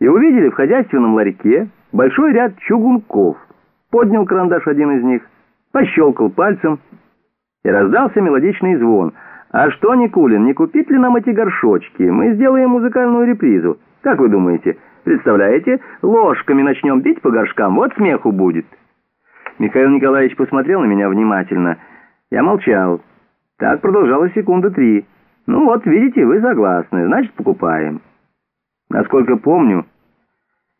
и увидели в хозяйственном ларьке большой ряд чугунков. Поднял карандаш один из них, пощелкал пальцем, и раздался мелодичный звон. «А что, Никулин, не купить ли нам эти горшочки? Мы сделаем музыкальную репризу. Как вы думаете? Представляете, ложками начнем бить по горшкам, вот смеху будет». Михаил Николаевич посмотрел на меня внимательно. Я молчал. Так продолжалось секунды три. «Ну вот, видите, вы согласны, значит, покупаем». Насколько помню,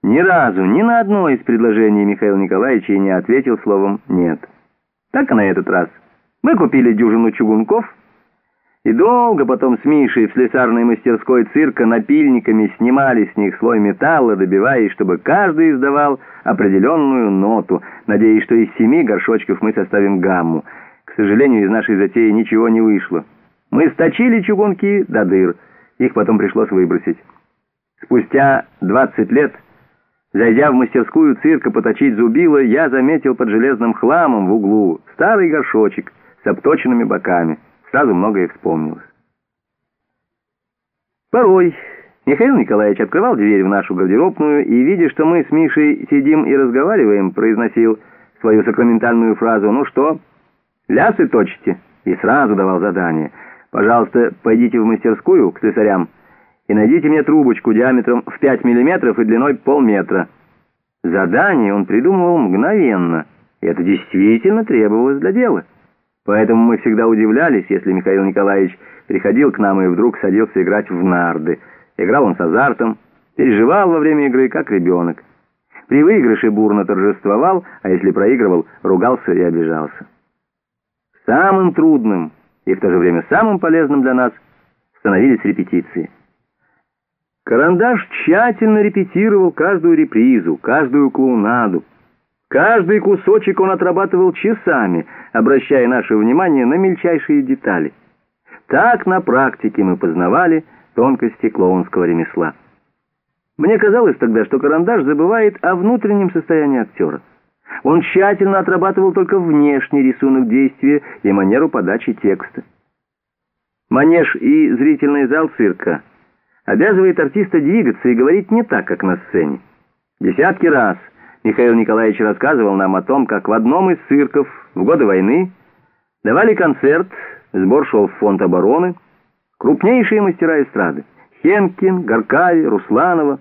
ни разу, ни на одно из предложений Михаила Николаевича не ответил словом «нет». Так и на этот раз. Мы купили дюжину чугунков и долго потом с Мишей в слесарной мастерской цирка напильниками снимали с них слой металла, добиваясь, чтобы каждый издавал определенную ноту, надеясь, что из семи горшочков мы составим гамму. К сожалению, из нашей затеи ничего не вышло. Мы сточили чугунки до дыр, их потом пришлось выбросить. Спустя 20 лет, зайдя в мастерскую цирка поточить зубило, я заметил под железным хламом в углу старый горшочек с обточенными боками. Сразу многое вспомнилось. Порой Михаил Николаевич открывал дверь в нашу гардеробную и, видя, что мы с Мишей сидим и разговариваем, произносил свою сакраментальную фразу «Ну что, лясы точите?» и сразу давал задание «Пожалуйста, пойдите в мастерскую к слесарям» и найдите мне трубочку диаметром в 5 миллиметров и длиной полметра. Задание он придумывал мгновенно, и это действительно требовалось для дела. Поэтому мы всегда удивлялись, если Михаил Николаевич приходил к нам и вдруг садился играть в нарды. Играл он с азартом, переживал во время игры, как ребенок. При выигрыше бурно торжествовал, а если проигрывал, ругался и обижался. Самым трудным и в то же время самым полезным для нас становились репетиции. Карандаш тщательно репетировал каждую репризу, каждую клоунаду. Каждый кусочек он отрабатывал часами, обращая наше внимание на мельчайшие детали. Так на практике мы познавали тонкости клоунского ремесла. Мне казалось тогда, что карандаш забывает о внутреннем состоянии актера. Он тщательно отрабатывал только внешний рисунок действия и манеру подачи текста. Манеж и зрительный зал цирка — обязывает артиста двигаться и говорить не так, как на сцене. Десятки раз Михаил Николаевич рассказывал нам о том, как в одном из цирков в годы войны давали концерт, сбор шел в фонд обороны, крупнейшие мастера эстрады — Хенкин, Горкави, Русланова.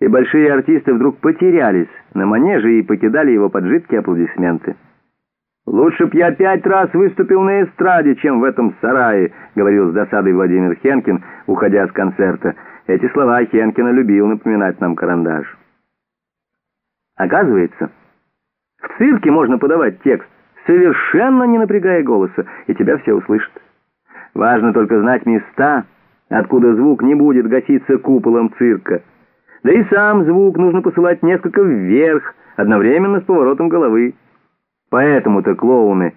И большие артисты вдруг потерялись на манеже и покидали его под жидкие аплодисменты. «Лучше б я пять раз выступил на эстраде, чем в этом сарае», — говорил с досадой Владимир Хенкин, уходя с концерта. Эти слова Хенкина любил напоминать нам карандаш. Оказывается, в цирке можно подавать текст, совершенно не напрягая голоса, и тебя все услышат. Важно только знать места, откуда звук не будет гаситься куполом цирка. Да и сам звук нужно посылать несколько вверх, одновременно с поворотом головы. Поэтому-то клоуны,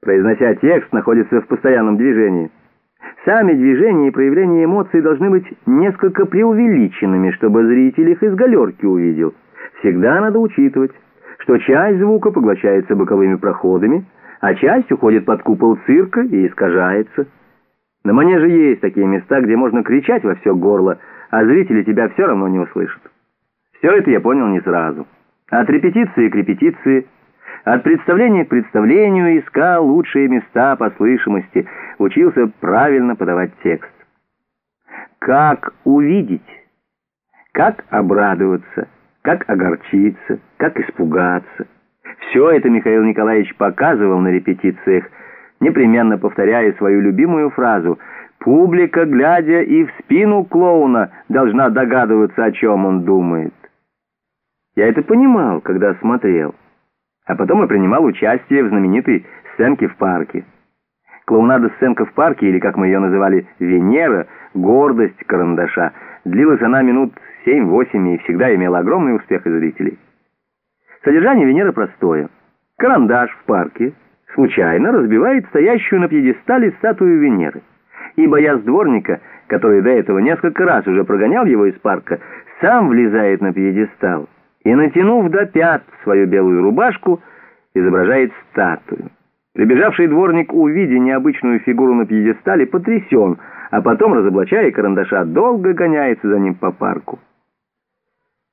произнося текст, находятся в постоянном движении. Сами движения и проявления эмоций должны быть несколько преувеличенными, чтобы зритель их из галерки увидел. Всегда надо учитывать, что часть звука поглощается боковыми проходами, а часть уходит под купол цирка и искажается. На манеже есть такие места, где можно кричать во все горло, а зрители тебя все равно не услышат. Все это я понял не сразу. От репетиции к репетиции – от представления к представлению искал лучшие места по слышимости, учился правильно подавать текст. Как увидеть, как обрадоваться, как огорчиться, как испугаться. Все это Михаил Николаевич показывал на репетициях, непременно повторяя свою любимую фразу «Публика, глядя и в спину клоуна, должна догадываться, о чем он думает». Я это понимал, когда смотрел а потом и принимал участие в знаменитой сценке в парке. Клоунада-сценка в парке, или, как мы ее называли, «Венера», гордость карандаша, длилась она минут 7-8 и всегда имела огромный успех у зрителей. Содержание Венеры простое. Карандаш в парке случайно разбивает стоящую на пьедестале статую Венеры. И боясь дворника, который до этого несколько раз уже прогонял его из парка, сам влезает на пьедестал и, натянув до пят свою белую рубашку, изображает статую. Прибежавший дворник, увидя необычную фигуру на пьедестале, потрясен, а потом, разоблачая карандаша, долго гоняется за ним по парку.